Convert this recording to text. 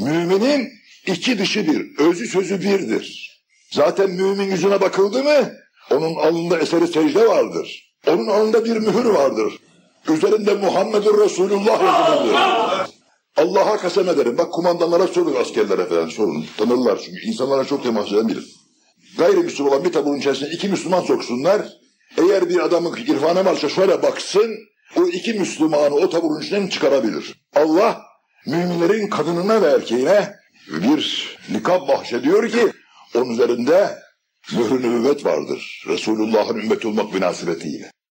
Müminin iki dışı bir, özü sözü birdir. Zaten mümin yüzüne bakıldı mı onun alnında eseri secde vardır. Onun alnında bir mühür vardır. Üzerinde Muhammedur Resulullah yazılıdır. Allah'a kasem ederim. Bak kumandanlara sorun askerlere falan sorun. Tanırlar çünkü insanlara çok temas eden bilir. Gayrimüslim olan bir taburun içerisine iki Müslüman soksunlar. Eğer bir adamın irfana varsa şöyle baksın. O iki Müslümanı o taburun içinden çıkarabilir. Allah müminlerin kadınına ve erkeğine bir nikab bahşediyor ki onun üzerinde mührü nübüvvet vardır. Resulullah'ın ümmeti olmak münasebetiyle.